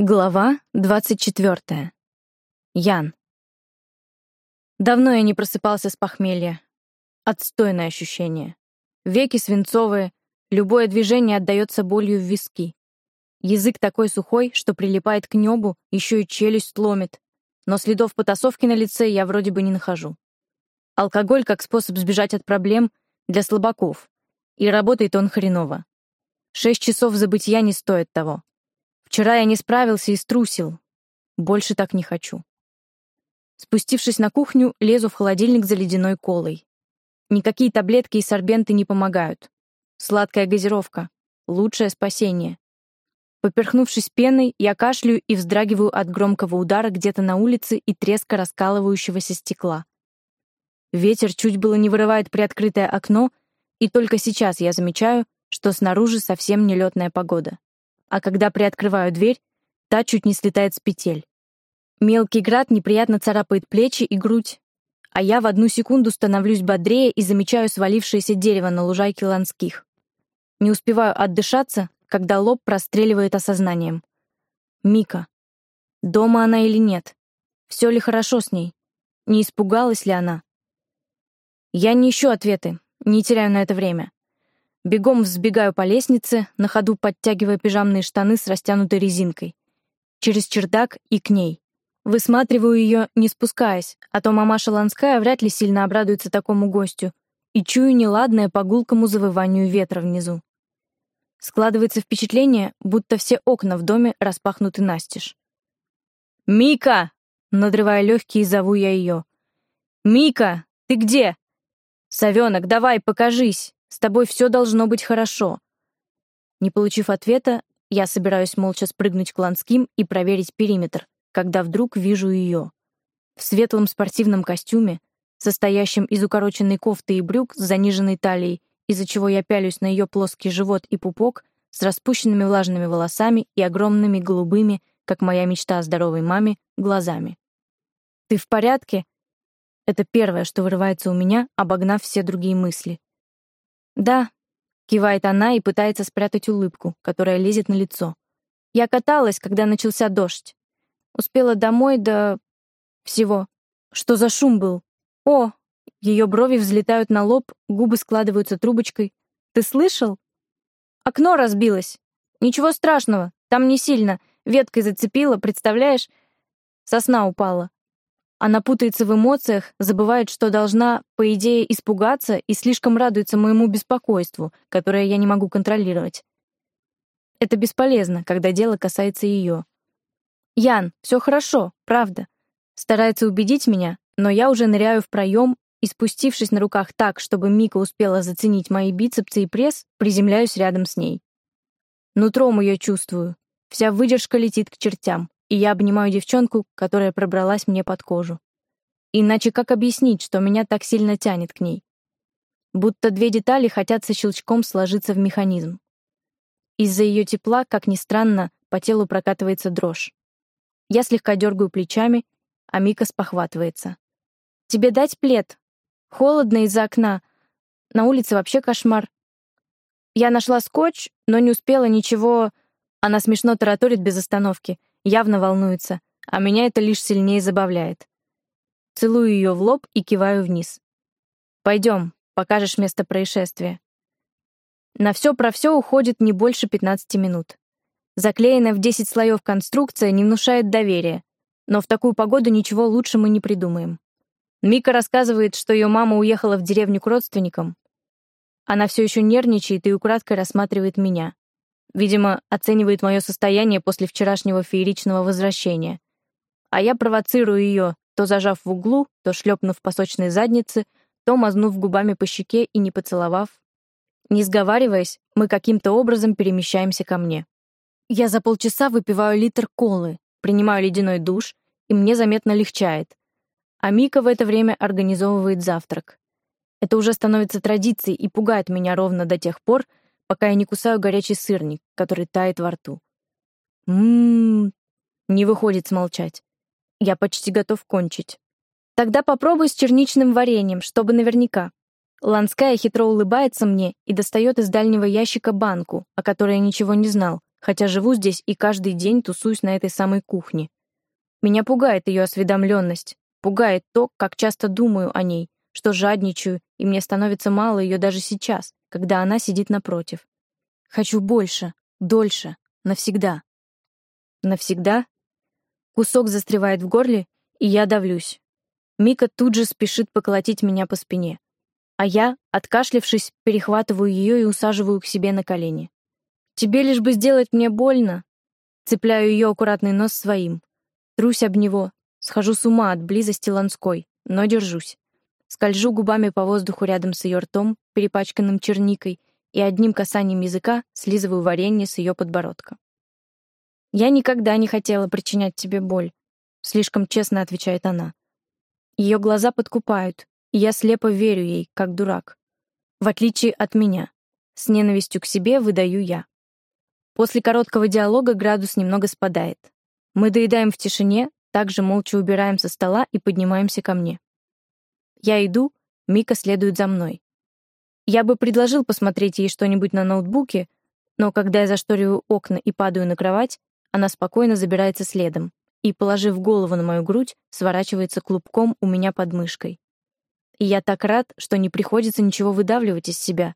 Глава 24. Ян. Давно я не просыпался с похмелья. Отстойное ощущение. Веки свинцовые, любое движение отдаётся болью в виски. Язык такой сухой, что прилипает к небу, еще и челюсть ломит. Но следов потасовки на лице я вроде бы не нахожу. Алкоголь как способ сбежать от проблем для слабаков. И работает он хреново. Шесть часов забытья не стоит того. Вчера я не справился и струсил. Больше так не хочу. Спустившись на кухню, лезу в холодильник за ледяной колой. Никакие таблетки и сорбенты не помогают. Сладкая газировка — лучшее спасение. Поперхнувшись пеной, я кашляю и вздрагиваю от громкого удара где-то на улице и треска раскалывающегося стекла. Ветер чуть было не вырывает приоткрытое окно, и только сейчас я замечаю, что снаружи совсем нелетная погода а когда приоткрываю дверь, та чуть не слетает с петель. Мелкий град неприятно царапает плечи и грудь, а я в одну секунду становлюсь бодрее и замечаю свалившееся дерево на лужайке Ланских. Не успеваю отдышаться, когда лоб простреливает осознанием. Мика. Дома она или нет? Все ли хорошо с ней? Не испугалась ли она? Я не ищу ответы, не теряю на это время. Бегом взбегаю по лестнице, на ходу подтягивая пижамные штаны с растянутой резинкой. Через чердак и к ней. Высматриваю ее, не спускаясь, а то мамаша Ланская вряд ли сильно обрадуется такому гостю, и чую неладное по гулкому завыванию ветра внизу. Складывается впечатление, будто все окна в доме распахнуты настежь. «Мика!» — надрывая легкие, зову я ее. «Мика, ты где? Совенок, давай, покажись!» С тобой все должно быть хорошо». Не получив ответа, я собираюсь молча спрыгнуть к Ланским и проверить периметр, когда вдруг вижу ее. В светлом спортивном костюме, состоящем из укороченной кофты и брюк с заниженной талией, из-за чего я пялюсь на ее плоский живот и пупок, с распущенными влажными волосами и огромными голубыми, как моя мечта о здоровой маме, глазами. «Ты в порядке?» Это первое, что вырывается у меня, обогнав все другие мысли. «Да», — кивает она и пытается спрятать улыбку, которая лезет на лицо. «Я каталась, когда начался дождь. Успела домой до... всего. Что за шум был? О!» Ее брови взлетают на лоб, губы складываются трубочкой. «Ты слышал?» «Окно разбилось. Ничего страшного, там не сильно. Веткой зацепило, представляешь? Сосна упала. Она путается в эмоциях, забывает, что должна, по идее, испугаться и слишком радуется моему беспокойству, которое я не могу контролировать. Это бесполезно, когда дело касается ее. «Ян, все хорошо, правда». Старается убедить меня, но я уже ныряю в проем и, спустившись на руках так, чтобы Мика успела заценить мои бицепсы и пресс, приземляюсь рядом с ней. Нутром ее чувствую. Вся выдержка летит к чертям и я обнимаю девчонку, которая пробралась мне под кожу. Иначе как объяснить, что меня так сильно тянет к ней? Будто две детали хотят со щелчком сложиться в механизм. Из-за ее тепла, как ни странно, по телу прокатывается дрожь. Я слегка дергаю плечами, а Мика спохватывается. «Тебе дать плед? Холодно из-за окна. На улице вообще кошмар. Я нашла скотч, но не успела ничего...» Она смешно тараторит без остановки — явно волнуется, а меня это лишь сильнее забавляет. Целую ее в лоб и киваю вниз. «Пойдем, покажешь место происшествия». На все про все уходит не больше 15 минут. Заклеенная в 10 слоев конструкция не внушает доверия, но в такую погоду ничего лучше мы не придумаем. Мика рассказывает, что ее мама уехала в деревню к родственникам. Она все еще нервничает и украдкой рассматривает меня. Видимо, оценивает мое состояние после вчерашнего фееричного возвращения. А я провоцирую ее, то зажав в углу, то шлепнув по сочной заднице, то мазнув губами по щеке и не поцеловав. Не сговариваясь, мы каким-то образом перемещаемся ко мне. Я за полчаса выпиваю литр колы, принимаю ледяной душ, и мне заметно легчает. А Мика в это время организовывает завтрак. Это уже становится традицией и пугает меня ровно до тех пор, пока я не кусаю горячий сырник, который тает во рту. Ммм, не выходит смолчать. Я почти готов кончить. Тогда попробуй с черничным вареньем, чтобы наверняка. Ланская хитро улыбается мне и достает из дальнего ящика банку, о которой я ничего не знал, хотя живу здесь и каждый день тусуюсь на этой самой кухне. Меня пугает ее осведомленность, пугает то, как часто думаю о ней, что жадничаю, и мне становится мало ее даже сейчас, когда она сидит напротив. Хочу больше, дольше, навсегда. Навсегда? Кусок застревает в горле, и я давлюсь. Мика тут же спешит поколотить меня по спине. А я, откашлившись, перехватываю ее и усаживаю к себе на колени. «Тебе лишь бы сделать мне больно!» Цепляю ее аккуратный нос своим. Трусь об него, схожу с ума от близости Ланской, но держусь. Скольжу губами по воздуху рядом с ее ртом, перепачканным черникой, и одним касанием языка слизываю варенье с ее подбородка. «Я никогда не хотела причинять тебе боль», — слишком честно отвечает она. Ее глаза подкупают, и я слепо верю ей, как дурак. В отличие от меня. С ненавистью к себе выдаю я. После короткого диалога градус немного спадает. Мы доедаем в тишине, также молча убираем со стола и поднимаемся ко мне. Я иду, Мика следует за мной. Я бы предложил посмотреть ей что-нибудь на ноутбуке, но когда я зашториваю окна и падаю на кровать, она спокойно забирается следом, и, положив голову на мою грудь, сворачивается клубком у меня под мышкой. И я так рад, что не приходится ничего выдавливать из себя.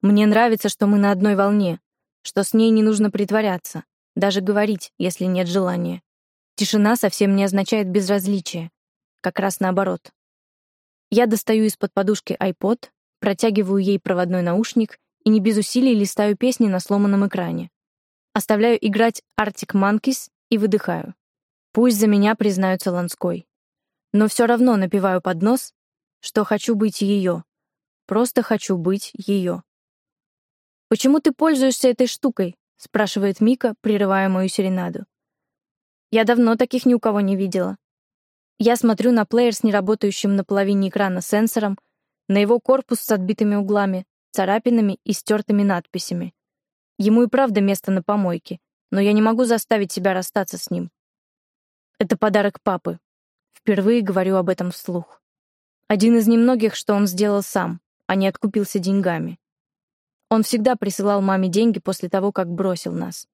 Мне нравится, что мы на одной волне, что с ней не нужно притворяться, даже говорить, если нет желания. Тишина совсем не означает безразличие, как раз наоборот. Я достаю из-под подушки iPod, протягиваю ей проводной наушник и не без усилий листаю песни на сломанном экране. Оставляю играть Arctic Monkeys и выдыхаю. Пусть за меня признаются Ланской. Но все равно напиваю под нос, что хочу быть ее. Просто хочу быть ее. «Почему ты пользуешься этой штукой?» — спрашивает Мика, прерывая мою серенаду. «Я давно таких ни у кого не видела. Я смотрю на плеер с неработающим на половине экрана сенсором, на его корпус с отбитыми углами, царапинами и стертыми надписями. Ему и правда место на помойке, но я не могу заставить себя расстаться с ним. Это подарок папы. Впервые говорю об этом вслух. Один из немногих, что он сделал сам, а не откупился деньгами. Он всегда присылал маме деньги после того, как бросил нас.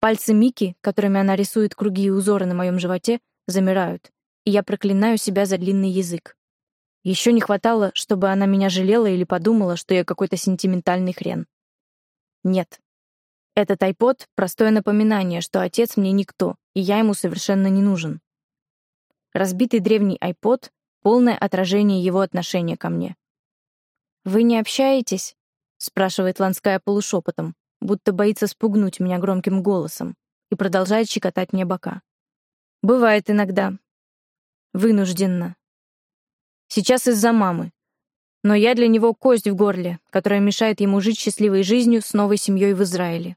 Пальцы Мики, которыми она рисует круги и узоры на моем животе, замирают, и я проклинаю себя за длинный язык. Еще не хватало, чтобы она меня жалела или подумала, что я какой-то сентиментальный хрен. Нет, этот айпод — простое напоминание, что отец мне никто, и я ему совершенно не нужен. Разбитый древний айпод — полное отражение его отношения ко мне. «Вы не общаетесь?» — спрашивает Ланская полушепотом, будто боится спугнуть меня громким голосом, и продолжает щекотать мне бока. «Бывает иногда. Вынужденно. Сейчас из-за мамы. Но я для него кость в горле, которая мешает ему жить счастливой жизнью с новой семьей в Израиле.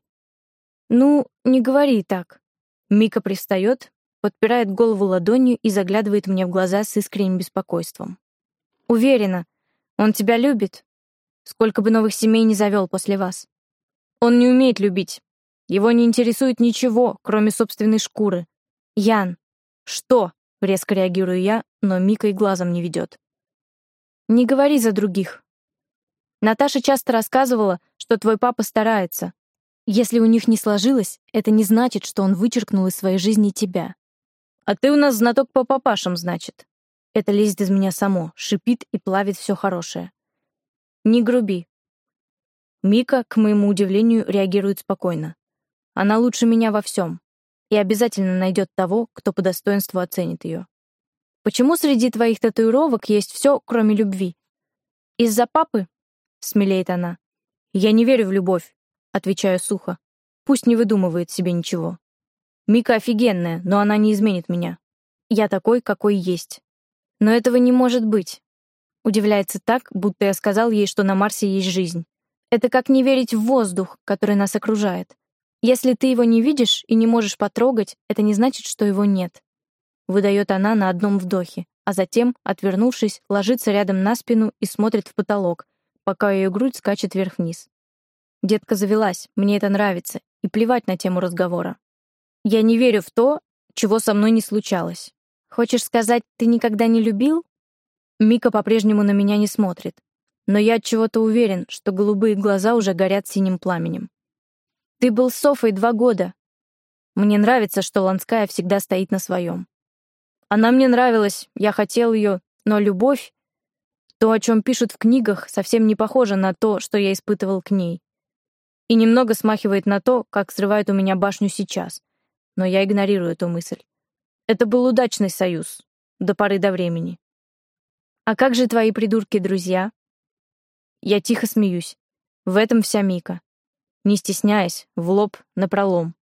«Ну, не говори так». Мика пристает, подпирает голову ладонью и заглядывает мне в глаза с искренним беспокойством. «Уверена, он тебя любит, сколько бы новых семей не завел после вас. Он не умеет любить. Его не интересует ничего, кроме собственной шкуры. Ян, что?» — резко реагирую я, но Мика и глазом не ведет. «Не говори за других. Наташа часто рассказывала, что твой папа старается, если у них не сложилось, это не значит, что он вычеркнул из своей жизни тебя. А ты у нас знаток по папашам, значит. Это лезет из меня само, шипит и плавит все хорошее. Не груби. Мика, к моему удивлению, реагирует спокойно. Она лучше меня во всем и обязательно найдет того, кто по достоинству оценит ее. Почему среди твоих татуировок есть все, кроме любви? Из-за папы? Смелеет она. Я не верю в любовь. Отвечаю сухо. Пусть не выдумывает себе ничего. Мика офигенная, но она не изменит меня. Я такой, какой есть. Но этого не может быть. Удивляется так, будто я сказал ей, что на Марсе есть жизнь. Это как не верить в воздух, который нас окружает. Если ты его не видишь и не можешь потрогать, это не значит, что его нет. Выдает она на одном вдохе, а затем, отвернувшись, ложится рядом на спину и смотрит в потолок, пока ее грудь скачет вверх-вниз. Детка завелась, мне это нравится, и плевать на тему разговора. Я не верю в то, чего со мной не случалось. Хочешь сказать, ты никогда не любил? Мика по-прежнему на меня не смотрит, но я от чего-то уверен, что голубые глаза уже горят синим пламенем. Ты был Софой два года. Мне нравится, что Ланская всегда стоит на своем. Она мне нравилась, я хотел ее, но любовь, то, о чем пишут в книгах, совсем не похоже на то, что я испытывал к ней. И немного смахивает на то, как срывает у меня башню сейчас. Но я игнорирую эту мысль. Это был удачный союз. До поры до времени. А как же твои придурки-друзья? Я тихо смеюсь. В этом вся Мика. Не стесняясь, в лоб, напролом.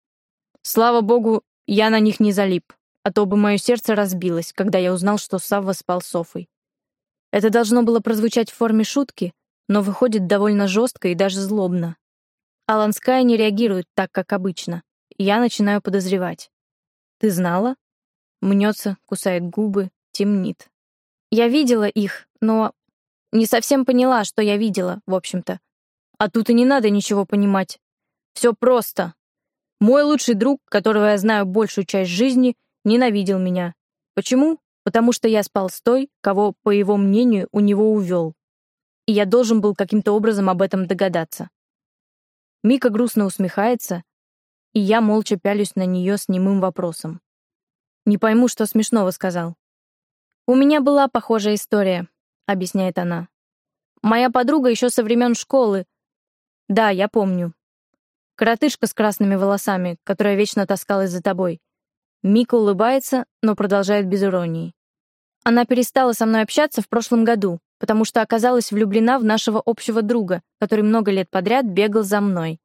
Слава богу, я на них не залип, а то бы мое сердце разбилось, когда я узнал, что Савва спал Софой. Это должно было прозвучать в форме шутки, но выходит довольно жестко и даже злобно. Аланская не реагирует так, как обычно. Я начинаю подозревать. «Ты знала?» Мнется, кусает губы, темнит. Я видела их, но не совсем поняла, что я видела, в общем-то. А тут и не надо ничего понимать. Все просто. Мой лучший друг, которого я знаю большую часть жизни, ненавидел меня. Почему? Потому что я спал с той, кого, по его мнению, у него увел. И я должен был каким-то образом об этом догадаться. Мика грустно усмехается, и я молча пялюсь на нее с немым вопросом. Не пойму, что смешного сказал. «У меня была похожая история», — объясняет она. «Моя подруга еще со времен школы да, я помню. Коротышка с красными волосами, которая вечно таскалась за тобой. Мика улыбается, но продолжает без иронии. Она перестала со мной общаться в прошлом году, потому что оказалась влюблена в нашего общего друга, который много лет подряд бегал за мной.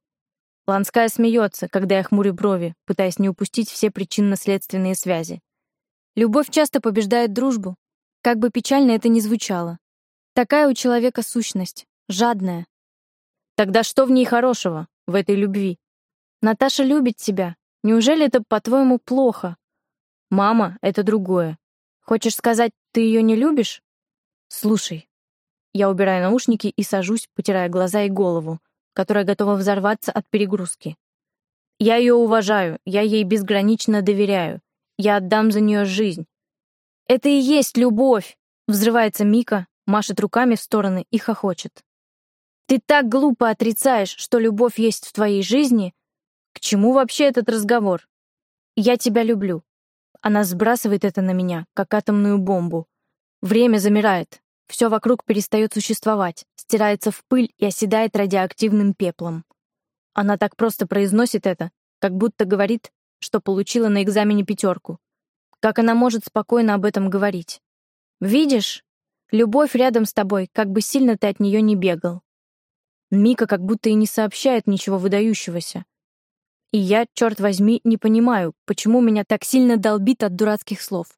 Ланская смеется, когда я хмурю брови, пытаясь не упустить все причинно-следственные связи. Любовь часто побеждает дружбу, как бы печально это ни звучало. Такая у человека сущность, жадная, Тогда что в ней хорошего, в этой любви? Наташа любит тебя. Неужели это, по-твоему, плохо? Мама — это другое. Хочешь сказать, ты ее не любишь? Слушай. Я убираю наушники и сажусь, потирая глаза и голову, которая готова взорваться от перегрузки. Я ее уважаю, я ей безгранично доверяю. Я отдам за нее жизнь. Это и есть любовь! Взрывается Мика, машет руками в стороны и хохочет. Ты так глупо отрицаешь, что любовь есть в твоей жизни. К чему вообще этот разговор? Я тебя люблю. Она сбрасывает это на меня, как атомную бомбу. Время замирает. Все вокруг перестает существовать, стирается в пыль и оседает радиоактивным пеплом. Она так просто произносит это, как будто говорит, что получила на экзамене пятерку. Как она может спокойно об этом говорить? Видишь? Любовь рядом с тобой, как бы сильно ты от нее не бегал. Мика как будто и не сообщает ничего выдающегося. И я, черт возьми, не понимаю, почему меня так сильно долбит от дурацких слов.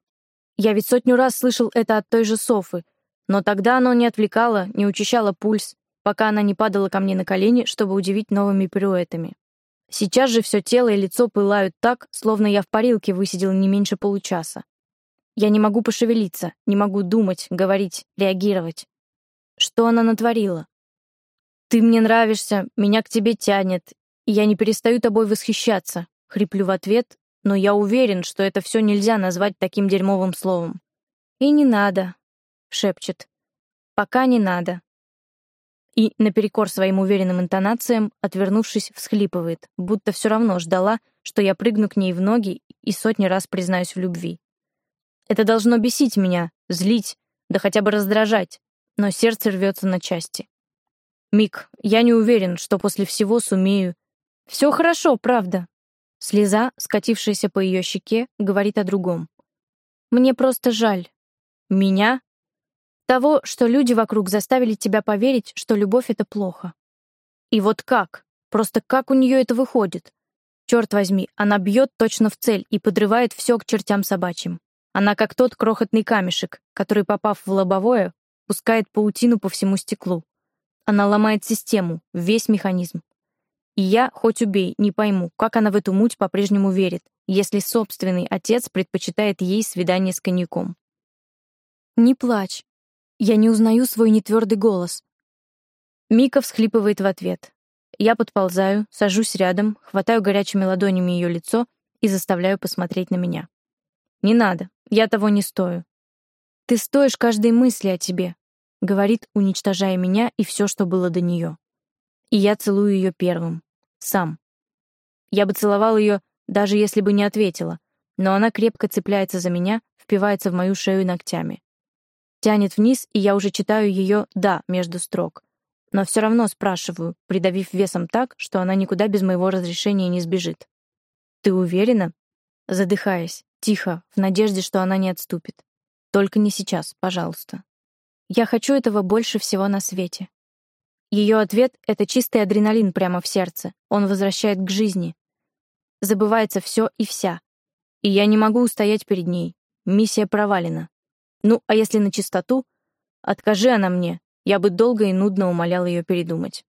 Я ведь сотню раз слышал это от той же Софы, но тогда оно не отвлекало, не учащало пульс, пока она не падала ко мне на колени, чтобы удивить новыми пируэтами. Сейчас же все тело и лицо пылают так, словно я в парилке высидел не меньше получаса. Я не могу пошевелиться, не могу думать, говорить, реагировать. Что она натворила? «Ты мне нравишься, меня к тебе тянет, и я не перестаю тобой восхищаться», — хриплю в ответ, но я уверен, что это все нельзя назвать таким дерьмовым словом. «И не надо», — шепчет. «Пока не надо». И, наперекор своим уверенным интонациям, отвернувшись, всхлипывает, будто все равно ждала, что я прыгну к ней в ноги и сотни раз признаюсь в любви. Это должно бесить меня, злить, да хотя бы раздражать, но сердце рвется на части. Мик, я не уверен, что после всего сумею. Все хорошо, правда. Слеза, скатившаяся по ее щеке, говорит о другом. Мне просто жаль. Меня? Того, что люди вокруг заставили тебя поверить, что любовь — это плохо. И вот как? Просто как у нее это выходит? Черт возьми, она бьет точно в цель и подрывает все к чертям собачьим. Она как тот крохотный камешек, который, попав в лобовое, пускает паутину по всему стеклу. Она ломает систему, весь механизм. И я, хоть убей, не пойму, как она в эту муть по-прежнему верит, если собственный отец предпочитает ей свидание с коньяком. «Не плачь. Я не узнаю свой нетвердый голос». Мика всхлипывает в ответ. Я подползаю, сажусь рядом, хватаю горячими ладонями ее лицо и заставляю посмотреть на меня. «Не надо, я того не стою. Ты стоишь каждой мысли о тебе, говорит, уничтожая меня и все, что было до нее. И я целую ее первым. Сам. Я бы целовал ее, даже если бы не ответила, но она крепко цепляется за меня, впивается в мою шею ногтями. Тянет вниз, и я уже читаю ее «да» между строк. Но все равно спрашиваю, придавив весом так, что она никуда без моего разрешения не сбежит. «Ты уверена?» Задыхаясь, тихо, в надежде, что она не отступит. «Только не сейчас, пожалуйста. Я хочу этого больше всего на свете». Ее ответ — это чистый адреналин прямо в сердце. Он возвращает к жизни. Забывается все и вся. И я не могу устоять перед ней. Миссия провалена. Ну, а если на чистоту? Откажи она мне, я бы долго и нудно умолял ее передумать.